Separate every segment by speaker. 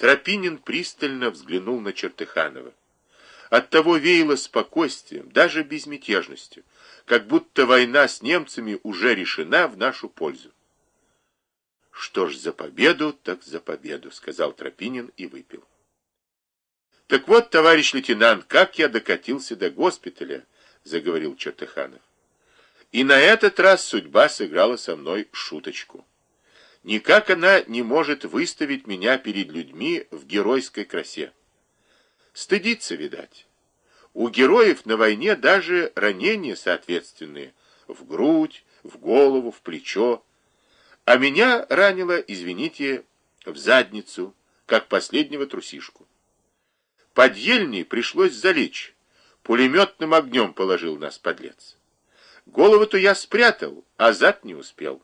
Speaker 1: Тропинин пристально взглянул на Чертыханова. Оттого веяло спокойствием, даже безмятежностью, как будто война с немцами уже решена в нашу пользу. «Что ж, за победу, так за победу», — сказал Тропинин и выпил. «Так вот, товарищ лейтенант, как я докатился до госпиталя», — заговорил Чертыханов. «И на этот раз судьба сыграла со мной шуточку. Никак она не может выставить меня перед людьми в геройской красе. Стыдится, видать. У героев на войне даже ранения соответственные. В грудь, в голову, в плечо. А меня ранило, извините, в задницу, как последнего трусишку. Под ельней пришлось залечь. Пулеметным огнем положил нас подлец. Голову-то я спрятал, а зад не успел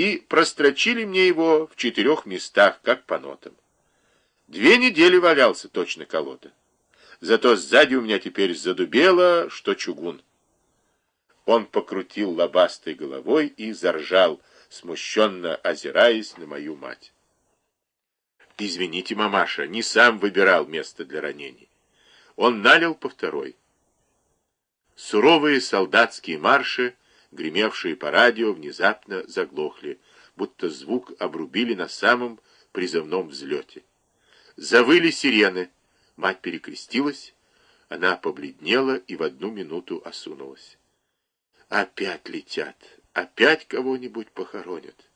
Speaker 1: и прострочили мне его в четырех местах, как по нотам. Две недели валялся точно колода. Зато сзади у меня теперь задубело, что чугун. Он покрутил лобастой головой и заржал, смущенно озираясь на мою мать. Извините, мамаша, не сам выбирал место для ранений. Он налил по второй. Суровые солдатские марши гремевшие по радио, внезапно заглохли, будто звук обрубили на самом призывном взлете. Завыли сирены. Мать перекрестилась, она побледнела и в одну минуту осунулась. Опять летят, опять кого-нибудь похоронят.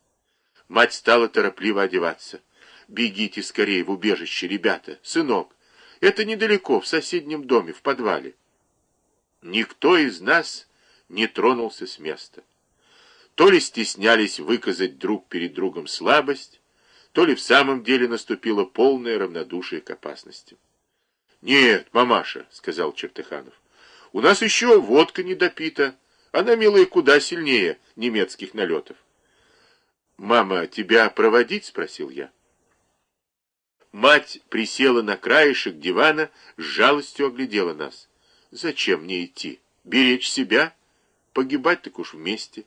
Speaker 1: Мать стала торопливо одеваться. «Бегите скорее в убежище, ребята! Сынок, это недалеко, в соседнем доме, в подвале». Никто из нас не тронулся с места. То ли стеснялись выказать друг перед другом слабость, то ли в самом деле наступило полное равнодушие к опасности. «Нет, мамаша», — сказал Чертыханов, — «у нас еще водка не допита, она, милая, куда сильнее немецких налетов». «Мама, тебя проводить?» — спросил я. Мать присела на краешек дивана, с жалостью оглядела нас. «Зачем мне идти? Беречь себя?» Погибать так уж вместе.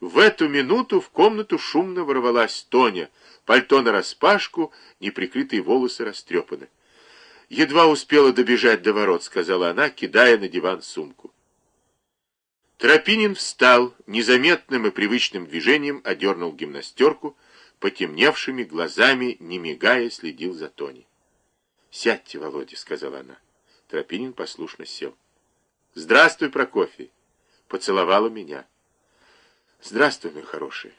Speaker 1: В эту минуту в комнату шумно ворвалась Тоня, пальто нараспашку, неприкрытые волосы растрепаны. «Едва успела добежать до ворот», — сказала она, кидая на диван сумку. Тропинин встал, незаметным и привычным движением одернул гимнастерку, потемневшими глазами, не мигая, следил за Тоней. «Сядьте, Володя», — сказала она. Тропинин послушно сел. «Здравствуй, Прокофий» поцеловала меня. Здравствуй, мой хороший.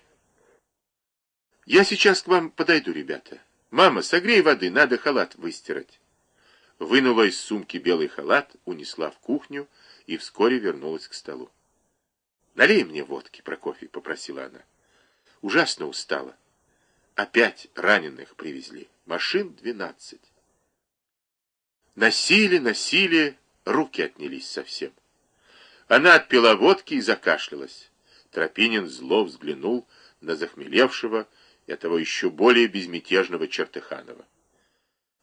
Speaker 1: Я сейчас к вам подойду, ребята. Мама, согрей воды, надо халат выстирать. Вынула из сумки белый халат, унесла в кухню и вскоре вернулась к столу. «Налей мне водки, Прокофий», — попросила она. Ужасно устала. Опять раненых привезли. Машин двенадцать. Носили, носили, руки отнялись совсем. Она отпила водки и закашлялась. Тропинин зло взглянул на захмелевшего и того еще более безмятежного Чертыханова.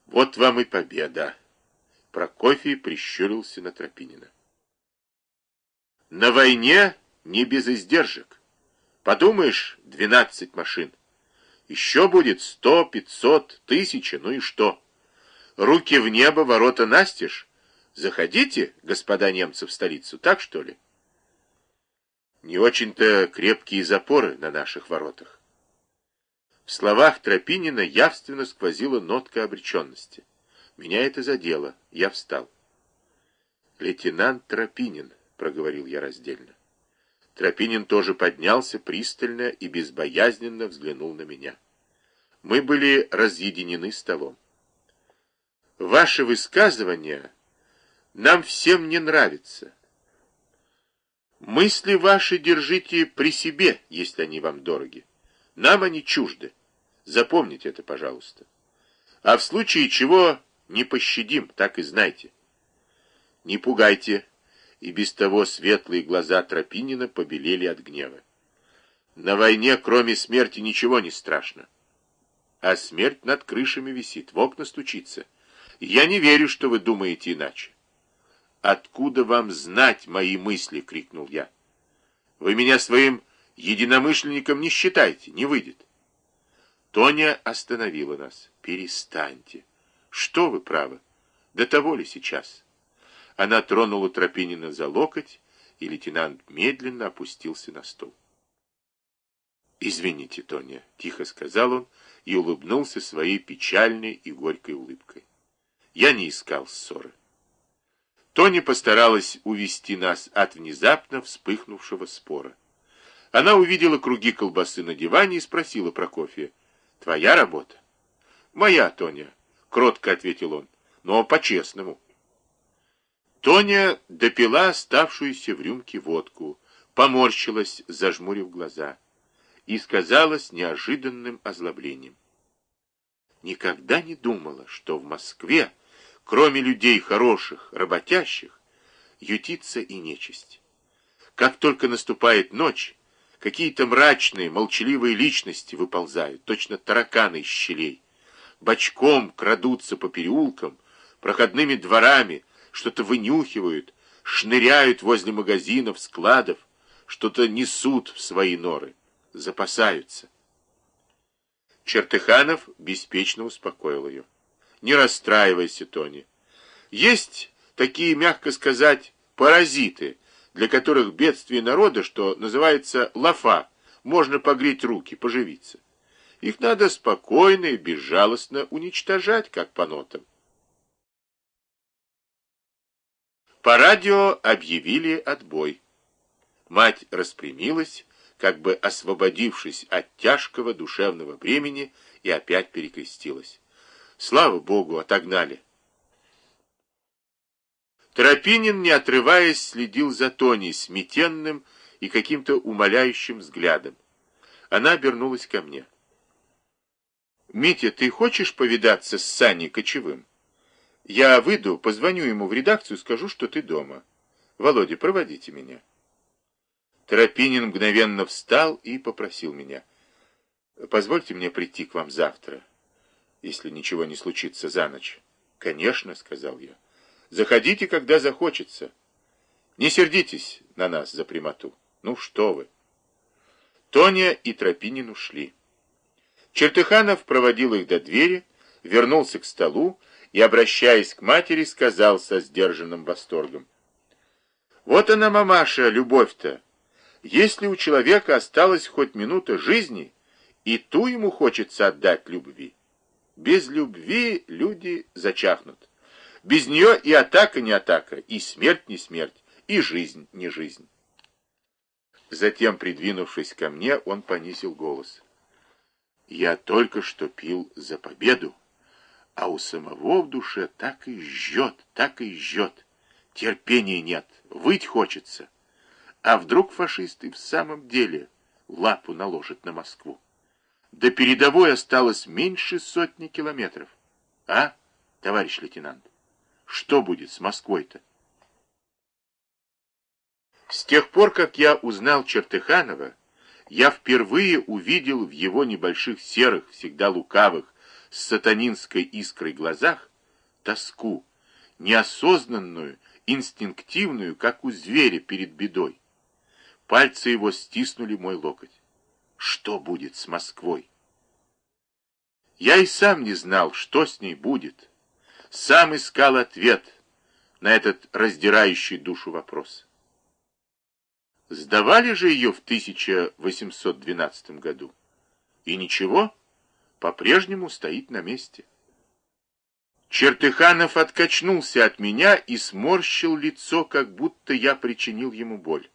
Speaker 1: «Вот вам и победа!» Прокофий прищурился на Тропинина. «На войне не без издержек. Подумаешь, двенадцать машин. Еще будет сто, пятьсот, тысяча, ну и что? Руки в небо, ворота настежь, Заходите, господа немцы, в столицу, так что ли? Не очень-то крепкие запоры на наших воротах. В словах Тропинина явственно сквозила нотка обреченности. Меня это задело. Я встал. «Лейтенант Тропинин», — проговорил я раздельно. Тропинин тоже поднялся, пристально и безбоязненно взглянул на меня. Мы были разъединены столом. «Ваши высказывания нам всем не нравится. Мысли ваши держите при себе, если они вам дороги. Нам они чужды. Запомните это, пожалуйста. А в случае чего не пощадим, так и знайте. Не пугайте. И без того светлые глаза Тропинина побелели от гнева. На войне, кроме смерти, ничего не страшно. А смерть над крышами висит, в окна стучится. Я не верю, что вы думаете иначе. «Откуда вам знать мои мысли?» — крикнул я. «Вы меня своим единомышленником не считайте, не выйдет». Тоня остановила нас. «Перестаньте. Что вы, правы? До того ли сейчас?» Она тронула Тропинина за локоть, и лейтенант медленно опустился на стул. «Извините, Тоня», — тихо сказал он и улыбнулся своей печальной и горькой улыбкой. «Я не искал ссоры». Тоня постаралась увести нас от внезапно вспыхнувшего спора. Она увидела круги колбасы на диване и спросила Прокофья, «Твоя работа?» «Моя, Тоня», — кротко ответил он, «но по-честному». Тоня допила оставшуюся в рюмке водку, поморщилась, зажмурив глаза, и сказала с неожиданным озлоблением. Никогда не думала, что в Москве, кроме людей хороших, работящих, ютится и нечисть. Как только наступает ночь, какие-то мрачные, молчаливые личности выползают, точно тараканы из щелей, бочком крадутся по переулкам, проходными дворами, что-то вынюхивают, шныряют возле магазинов, складов, что-то несут в свои норы, запасаются. Чертыханов беспечно успокоил ее. Не расстраивайся, Тони. Есть такие, мягко сказать, паразиты, для которых бедствие народа, что называется лафа, можно погреть руки, поживиться. Их надо спокойно и безжалостно уничтожать, как по нотам. По радио объявили отбой. Мать распрямилась, как бы освободившись от тяжкого душевного бремени, и опять перекрестилась. Слава Богу, отогнали. Тропинин, не отрываясь, следил за Тоней сметенным и каким-то умоляющим взглядом. Она обернулась ко мне. «Митя, ты хочешь повидаться с Саней Кочевым?» Я выйду, позвоню ему в редакцию, скажу, что ты дома. Володя, проводите меня. Тропинин мгновенно встал и попросил меня. Позвольте мне прийти к вам завтра, если ничего не случится за ночь. Конечно, сказал я. Заходите, когда захочется. Не сердитесь на нас за прямоту. Ну что вы. Тоня и Тропинин ушли. Чертыханов проводил их до двери, вернулся к столу и, обращаясь к матери, сказал со сдержанным восторгом. «Вот она, мамаша, любовь-то! Если у человека осталась хоть минута жизни, и ту ему хочется отдать любви. Без любви люди зачахнут. Без нее и атака не атака, и смерть не смерть, и жизнь не жизнь». Затем, придвинувшись ко мне, он понизил голос. «Я только что пил за победу» а у самого в душе так и жжет, так и жжет. Терпения нет, выть хочется. А вдруг фашисты в самом деле лапу наложат на Москву? До передовой осталось меньше сотни километров. А, товарищ лейтенант, что будет с Москвой-то? С тех пор, как я узнал Чертыханова, я впервые увидел в его небольших серых, всегда лукавых, с сатанинской искрой глазах тоску, неосознанную, инстинктивную, как у зверя перед бедой. Пальцы его стиснули мой локоть. Что будет с Москвой? Я и сам не знал, что с ней будет. Сам искал ответ на этот раздирающий душу вопрос. Сдавали же ее в 1812 году. И ничего, по-прежнему стоит на месте. Чертыханов откачнулся от меня и сморщил лицо, как будто я причинил ему боль.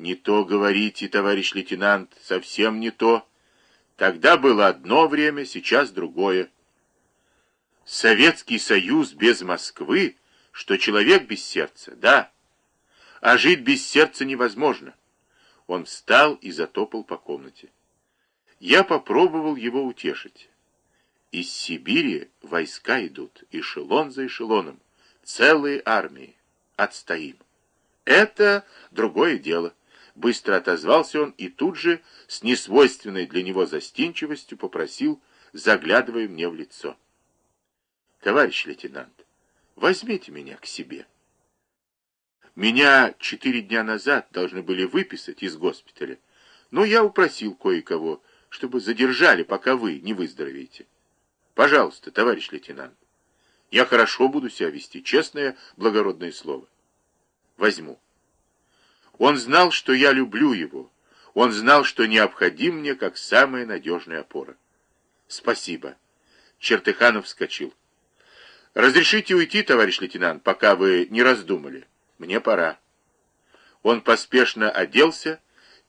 Speaker 1: «Не то говорите, товарищ лейтенант, совсем не то. Тогда было одно время, сейчас другое. Советский Союз без Москвы, что человек без сердца, да. А жить без сердца невозможно». Он встал и затопал по комнате. Я попробовал его утешить. Из Сибири войска идут, эшелон за эшелоном, целые армии. Отстоим. Это другое дело. Быстро отозвался он и тут же, с несвойственной для него застенчивостью, попросил, заглядывая мне в лицо. Товарищ лейтенант, возьмите меня к себе. Меня четыре дня назад должны были выписать из госпиталя, но я упросил кое-кого, чтобы задержали, пока вы не выздоровеете. Пожалуйста, товарищ лейтенант. Я хорошо буду себя вести, честное, благородное слово. Возьму. Он знал, что я люблю его. Он знал, что необходим мне как самая надежная опора. Спасибо. Чертыханов вскочил. Разрешите уйти, товарищ лейтенант, пока вы не раздумали. Мне пора. Он поспешно оделся,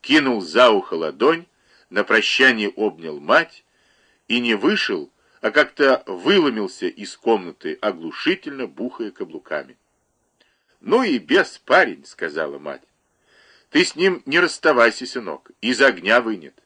Speaker 1: кинул за ухо ладонь, на прощание обнял мать и не вышел, а как-то выломился из комнаты, оглушительно бухая каблуками. «Ну и без парень», — сказала мать. «Ты с ним не расставайся, сынок, из огня вынет.